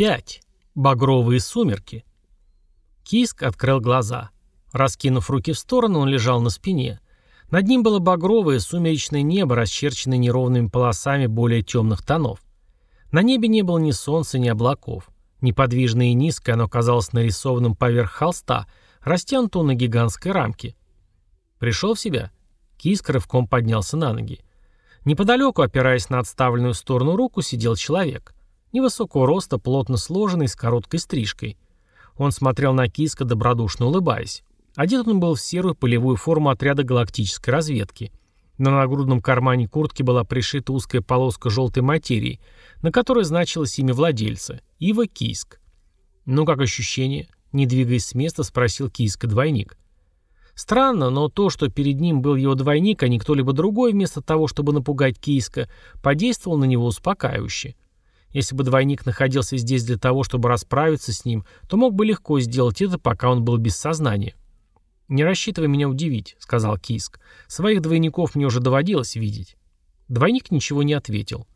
5. Багровые сумерки. Киск открыл глаза. Раскинув руки в сторону, он лежал на спине. Над ним было багровое сумеречное небо, расчерченное неровными полосами более темных тонов. На небе не было ни солнца, ни облаков. Неподвижное и низкое оно казалось нарисованным поверх холста, растянутого на гигантской рамке. Пришел в себя. Киск рывком поднялся на ноги. Неподалеку, опираясь на отставленную сторону руку, сидел человек. Невысокого роста, плотно сложенный, с короткой стрижкой. Он смотрел на Киска, добродушно улыбаясь. Одет он был в серую полевую форму отряда галактической разведки. На нагрудном кармане куртки была пришита узкая полоска желтой материи, на которой значилось имя владельца – Ива Киск. «Ну, как ощущение?» – не двигаясь с места, спросил Киска-двойник. Странно, но то, что перед ним был его двойник, а не кто-либо другой, вместо того, чтобы напугать Киска, подействовал на него успокаивающе. Если бы двойник находился здесь для того, чтобы расправиться с ним, то мог бы легко сделать это, пока он был без сознания. «Не рассчитывай меня удивить», — сказал Киск. «Своих двойников мне уже доводилось видеть». Двойник ничего не ответил.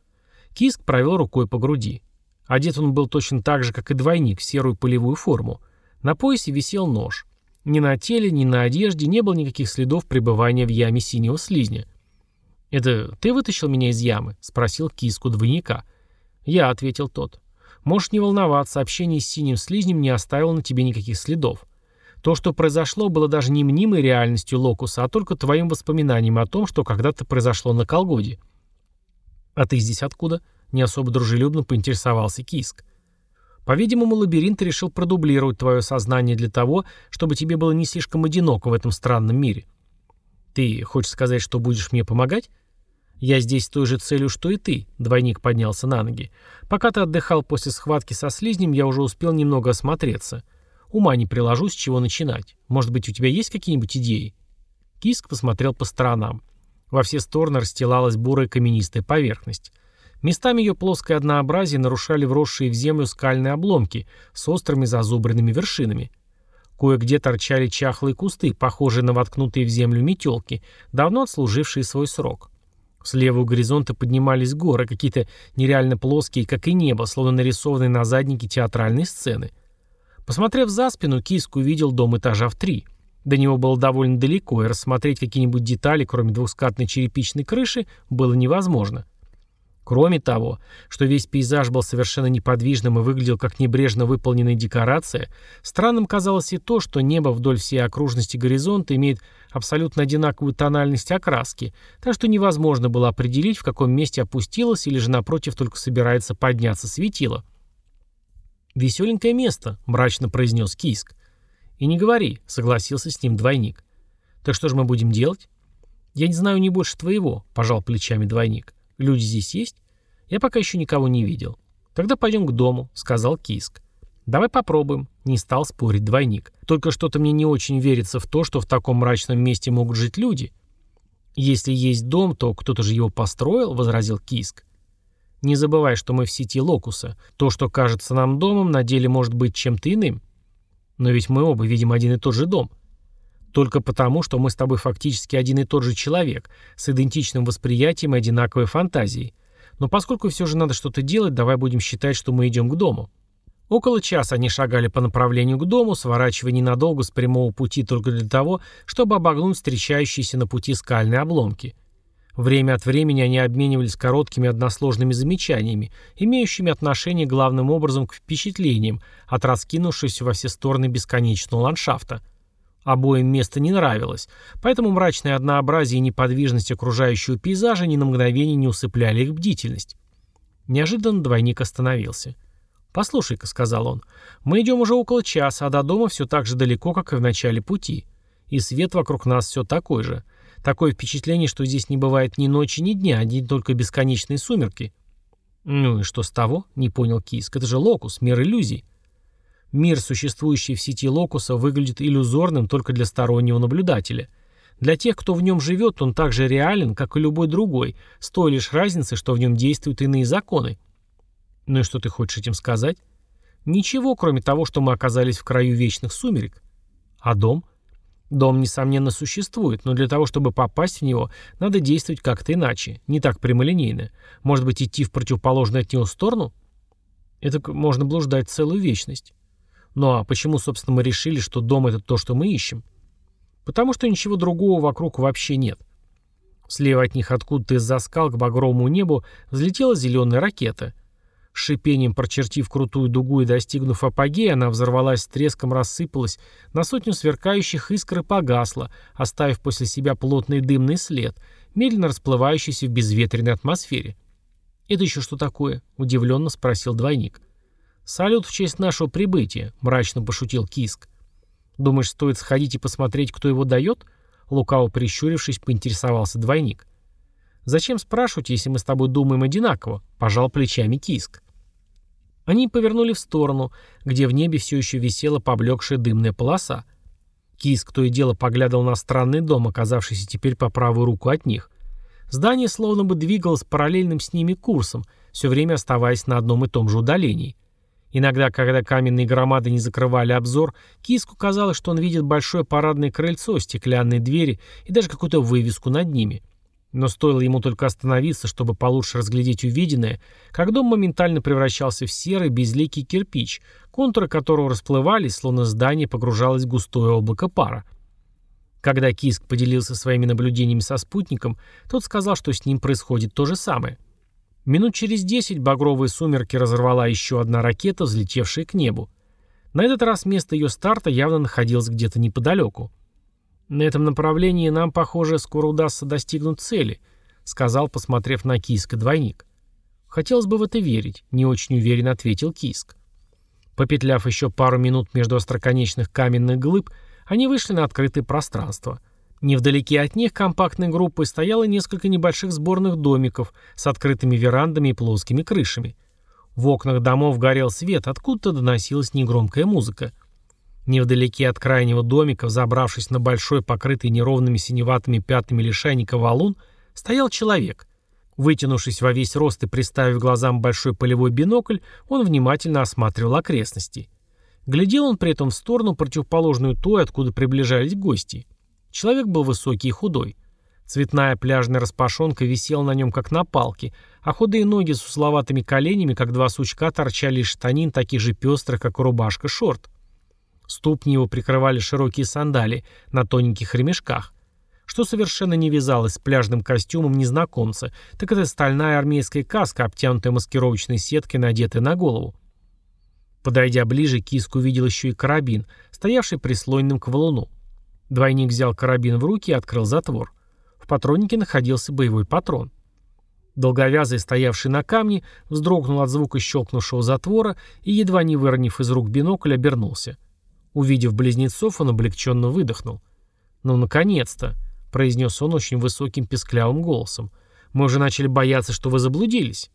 Киск провел рукой по груди. Одет он был точно так же, как и двойник, в серую полевую форму. На поясе висел нож. Ни на теле, ни на одежде не было никаких следов пребывания в яме синего слизня. «Это ты вытащил меня из ямы?» — спросил киску двойника. «Я», — ответил тот. «Можешь не волноваться, общение с синим слизнем не оставило на тебе никаких следов. То, что произошло, было даже не мнимой реальностью Локуса, а только твоим воспоминанием о том, что когда-то произошло на Колгоде». «А ты здесь откуда?» — не особо дружелюбно поинтересовался Киск. «По-видимому, лабиринт решил продублировать твое сознание для того, чтобы тебе было не слишком одиноко в этом странном мире». «Ты хочешь сказать, что будешь мне помогать?» «Я здесь с той же целью, что и ты», — двойник поднялся на ноги. «Пока ты отдыхал после схватки со слизнем, я уже успел немного осмотреться. Ума не приложу, с чего начинать. Может быть, у тебя есть какие-нибудь идеи?» Киск посмотрел по сторонам. Во все стороны расстилалась бурая каменистая поверхность. Местами ее плоское однообразие нарушали вросшие в землю скальные обломки с острыми зазубренными вершинами. Кое-где торчали чахлые кусты, похожие на воткнутые в землю метелки, давно отслужившие свой срок. Слева у горизонта поднимались горы, какие-то нереально плоские, как и небо, словно нарисованные на заднике театральной сцены. Посмотрев за спину, Киск увидел дом этажа в три. До него было довольно далеко, и рассмотреть какие-нибудь детали, кроме двухскатной черепичной крыши, было невозможно. Кроме того, что весь пейзаж был совершенно неподвижным и выглядел как небрежно выполненная декорация, странным казалось и то, что небо вдоль всей окружности горизонта имеет абсолютно одинаковую тональность окраски, так что невозможно было определить, в каком месте опустилось или же напротив только собирается подняться светило. «Веселенькое место», — мрачно произнес Киск. «И не говори», — согласился с ним двойник. «Так что же мы будем делать?» «Я не знаю не больше твоего», — пожал плечами двойник. Люди здесь есть? Я пока еще никого не видел. Тогда пойдем к дому, сказал Киск. Давай попробуем, не стал спорить двойник. Только что-то мне не очень верится в то, что в таком мрачном месте могут жить люди. Если есть дом, то кто-то же его построил, возразил Киск. Не забывай, что мы в сети Локуса. То, что кажется нам домом, на деле может быть чем-то иным. Но ведь мы оба видим один и тот же дом. Только потому, что мы с тобой фактически один и тот же человек, с идентичным восприятием и одинаковой фантазией. Но поскольку все же надо что-то делать, давай будем считать, что мы идем к дому. Около часа они шагали по направлению к дому, сворачивая ненадолго с прямого пути только для того, чтобы обогнуть встречающиеся на пути скальные обломки. Время от времени они обменивались короткими односложными замечаниями, имеющими отношение главным образом к впечатлениям от раскинувшегося во все стороны бесконечного ландшафта – Обоим место не нравилось, поэтому мрачное однообразие и неподвижность окружающего пейзажа ни на мгновение не усыпляли их бдительность. Неожиданно двойник остановился. «Послушай-ка», — сказал он, — «мы идем уже около часа, а до дома все так же далеко, как и в начале пути. И свет вокруг нас все такой же. Такое впечатление, что здесь не бывает ни ночи, ни дня, одни только бесконечные сумерки». «Ну и что с того?» — не понял Киск. «Это же локус, мир иллюзий». Мир, существующий в сети локуса, выглядит иллюзорным только для стороннего наблюдателя. Для тех, кто в нем живет, он так же реален, как и любой другой, с той лишь разницей, что в нем действуют иные законы. Ну и что ты хочешь этим сказать? Ничего, кроме того, что мы оказались в краю вечных сумерек. А дом? Дом, несомненно, существует, но для того, чтобы попасть в него, надо действовать как-то иначе, не так прямолинейно. Может быть, идти в противоположную от него сторону? Это можно блуждать целую вечность. Ну а почему, собственно, мы решили, что дом — это то, что мы ищем? Потому что ничего другого вокруг вообще нет. Слева от них откуда-то из-за скал к багровому небу взлетела зеленая ракета. Шипением прочертив крутую дугу и достигнув апогея, она взорвалась треском рассыпалась, на сотню сверкающих искр и погасла, оставив после себя плотный дымный след, медленно расплывающийся в безветренной атмосфере. «Это еще что такое?» — удивленно спросил двойник. «Салют в честь нашего прибытия», — мрачно пошутил Киск. «Думаешь, стоит сходить и посмотреть, кто его дает?» Лукаво прищурившись, поинтересовался двойник. «Зачем спрашивать, если мы с тобой думаем одинаково?» — пожал плечами Киск. Они повернули в сторону, где в небе все еще висела поблекшая дымная полоса. Киск то и дело поглядывал на странный дом, оказавшийся теперь по правую руку от них. Здание словно бы двигалось параллельным с ними курсом, все время оставаясь на одном и том же удалении. Иногда, когда каменные громады не закрывали обзор, Киску казалось, что он видит большое парадное крыльцо, стеклянные двери и даже какую-то вывеску над ними. Но стоило ему только остановиться, чтобы получше разглядеть увиденное, как дом моментально превращался в серый, безликий кирпич, контуры которого расплывались, словно здание погружалось в густое облако пара. Когда Киск поделился своими наблюдениями со спутником, тот сказал, что с ним происходит то же самое. Минут через десять багровые сумерки разорвала еще одна ракета, взлетевшая к небу. На этот раз место ее старта явно находилось где-то неподалеку. «На этом направлении нам, похоже, скоро удастся достигнуть цели», сказал, посмотрев на Киска двойник. «Хотелось бы в это верить», — не очень уверенно ответил Киск. Попетляв еще пару минут между остроконечных каменных глыб, они вышли на открытое пространство. Невдалеке от них компактной группой стояло несколько небольших сборных домиков с открытыми верандами и плоскими крышами. В окнах домов горел свет, откуда-то доносилась негромкая музыка. Невдалеке от крайнего домика, взобравшись на большой, покрытый неровными синеватыми пятнами лишайника валун, стоял человек. Вытянувшись во весь рост и приставив глазам большой полевой бинокль, он внимательно осматривал окрестности. Глядел он при этом в сторону, противоположную той, откуда приближались гости. Человек был высокий и худой. Цветная пляжная распашонка висела на нем, как на палке, а худые ноги с условатыми коленями, как два сучка, торчали из штанин, таких же пестрых, как рубашка шорт. Ступни его прикрывали широкие сандалии на тоненьких ремешках. Что совершенно не вязалось с пляжным костюмом незнакомца, так это стальная армейская каска, обтянутая маскировочной сеткой, надетая на голову. Подойдя ближе, Киск увидел еще и карабин, стоявший прислоненным к валуну. Двойник взял карабин в руки и открыл затвор. В патроннике находился боевой патрон. Долговязый, стоявший на камне, вздрогнул от звука щелкнувшего затвора и, едва не выронив из рук бинокль, обернулся. Увидев близнецов, он облегченно выдохнул. «Ну, наконец-то!» — произнес он очень высоким песклявым голосом. «Мы уже начали бояться, что вы заблудились».